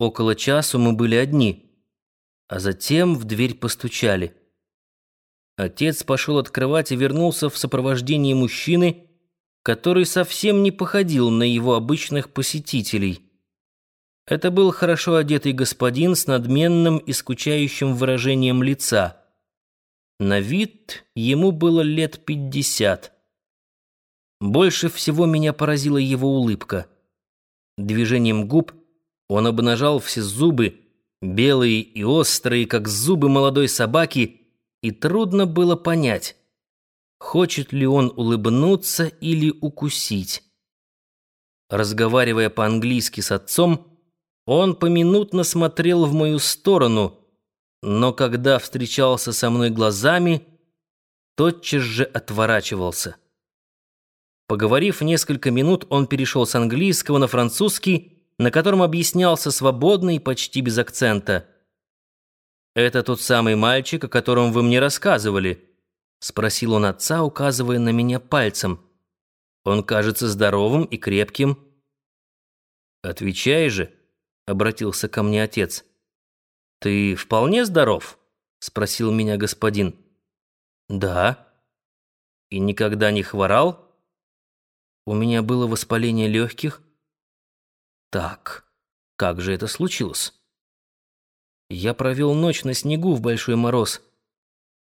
Около часу мы были одни, а затем в дверь постучали. Отец пошел открывать и вернулся в сопровождении мужчины, который совсем не походил на его обычных посетителей. Это был хорошо одетый господин с надменным и скучающим выражением лица. На вид ему было лет пятьдесят. Больше всего меня поразила его улыбка. Движением губ он обнажал все зубы, белые и острые, как зубы молодой собаки, и трудно было понять, хочет ли он улыбнуться или укусить. Разговаривая по-английски с отцом, он поминутно смотрел в мою сторону, но когда встречался со мной глазами, тотчас же отворачивался. Поговорив несколько минут, он перешел с английского на французский, на котором объяснялся свободно и почти без акцента. «Это тот самый мальчик, о котором вы мне рассказывали?» — спросил он отца, указывая на меня пальцем. «Он кажется здоровым и крепким». «Отвечай же», — обратился ко мне отец. «Ты вполне здоров?» — спросил меня господин. «Да». «И никогда не хворал?» «У меня было воспаление легких». «Так, как же это случилось?» Я провел ночь на снегу в большой мороз.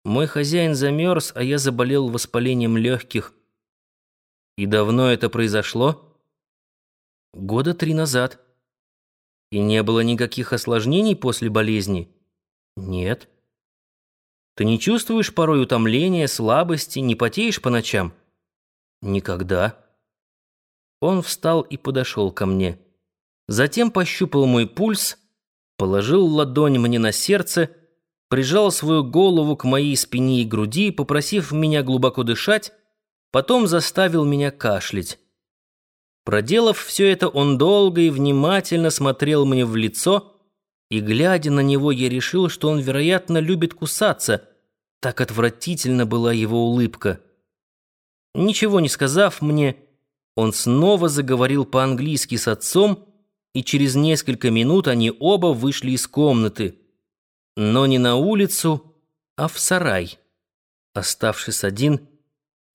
Мой хозяин замерз, а я заболел воспалением легких. И давно это произошло? Года три назад. И не было никаких осложнений после болезни? Нет. Ты не чувствуешь порой утомления, слабости, не потеешь по ночам? Никогда. Он встал и подошел ко мне. Затем пощупал мой пульс — положил ладонь мне на сердце, прижал свою голову к моей спине и груди, попросив меня глубоко дышать, потом заставил меня кашлять. Проделав все это, он долго и внимательно смотрел мне в лицо, и, глядя на него, я решил, что он, вероятно, любит кусаться. Так отвратительно была его улыбка. Ничего не сказав мне, он снова заговорил по-английски с отцом, и через несколько минут они оба вышли из комнаты, но не на улицу, а в сарай. Оставшись один,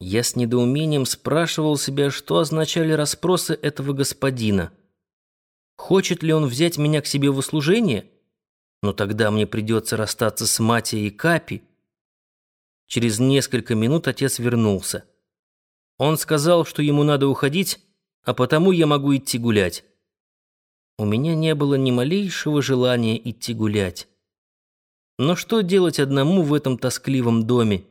я с недоумением спрашивал себя, что означали расспросы этого господина. Хочет ли он взять меня к себе в услужение? Но тогда мне придется расстаться с Матией и Капи. Через несколько минут отец вернулся. Он сказал, что ему надо уходить, а потому я могу идти гулять. У меня не было ни малейшего желания идти гулять. Но что делать одному в этом тоскливом доме?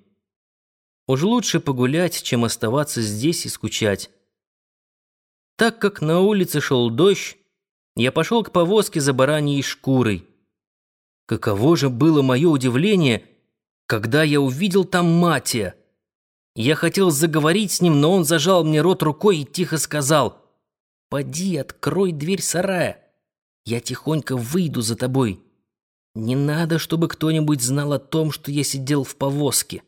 Уж лучше погулять, чем оставаться здесь и скучать. Так как на улице шел дождь, я пошел к повозке за бараньей шкурой. Каково же было мое удивление, когда я увидел там Матия. Я хотел заговорить с ним, но он зажал мне рот рукой и тихо сказал — Поди, открой дверь сарая. Я тихонько выйду за тобой. Не надо, чтобы кто-нибудь знал о том, что я сидел в повозке.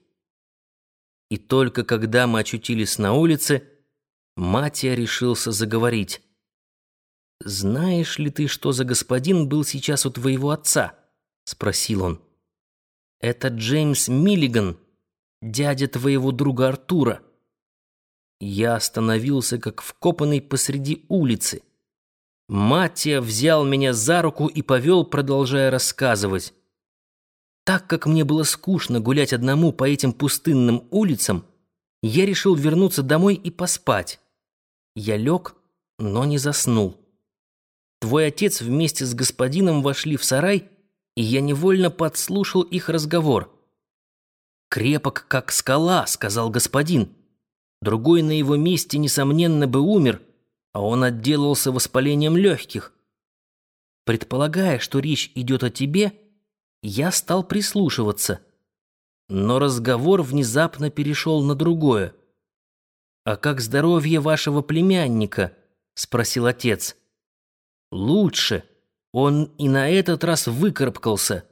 И только когда мы очутились на улице, Матия решился заговорить. «Знаешь ли ты, что за господин был сейчас у твоего отца?» — спросил он. «Это Джеймс Миллиган, дядя твоего друга Артура». Я остановился, как вкопанный посреди улицы. Матья взял меня за руку и повел, продолжая рассказывать. Так как мне было скучно гулять одному по этим пустынным улицам, я решил вернуться домой и поспать. Я лег, но не заснул. Твой отец вместе с господином вошли в сарай, и я невольно подслушал их разговор. «Крепок, как скала», — сказал господин. Другой на его месте, несомненно, бы умер, а он отделался воспалением легких. Предполагая, что речь идет о тебе, я стал прислушиваться. Но разговор внезапно перешел на другое. «А как здоровье вашего племянника?» — спросил отец. «Лучше. Он и на этот раз выкарабкался.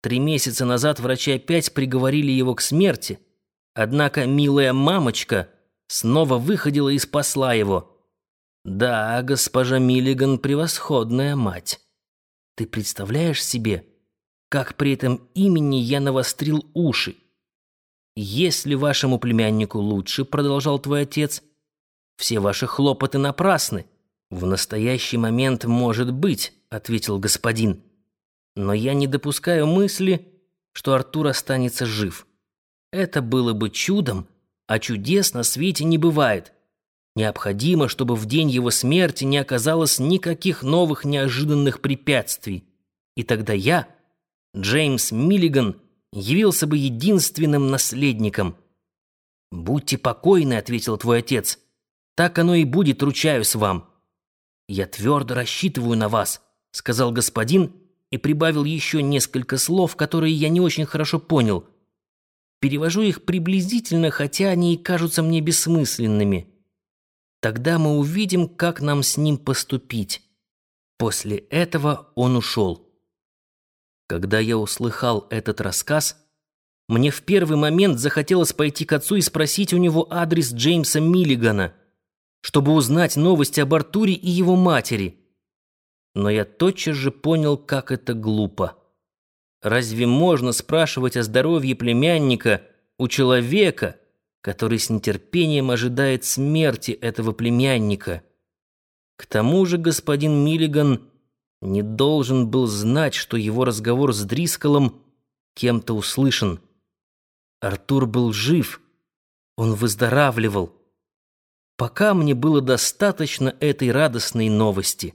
Три месяца назад врачи опять приговорили его к смерти. Однако милая мамочка...» снова выходила и спасла его. Да, госпожа Миллиган — превосходная мать. Ты представляешь себе, как при этом имени я навострил уши? Если вашему племяннику лучше, продолжал твой отец, все ваши хлопоты напрасны. В настоящий момент может быть, ответил господин. Но я не допускаю мысли, что Артур останется жив. Это было бы чудом, а чудес на свете не бывает. Необходимо, чтобы в день его смерти не оказалось никаких новых неожиданных препятствий. И тогда я, Джеймс Миллиган, явился бы единственным наследником. «Будьте покойны», — ответил твой отец. «Так оно и будет, ручаюсь вам». «Я твердо рассчитываю на вас», — сказал господин и прибавил еще несколько слов, которые я не очень хорошо понял — Перевожу их приблизительно, хотя они и кажутся мне бессмысленными. Тогда мы увидим, как нам с ним поступить. После этого он ушел. Когда я услыхал этот рассказ, мне в первый момент захотелось пойти к отцу и спросить у него адрес Джеймса Миллигана, чтобы узнать новости об Артуре и его матери. Но я тотчас же понял, как это глупо. Разве можно спрашивать о здоровье племянника у человека, который с нетерпением ожидает смерти этого племянника? К тому же господин Миллиган не должен был знать, что его разговор с Дрисколом кем-то услышан. Артур был жив, он выздоравливал. Пока мне было достаточно этой радостной новости.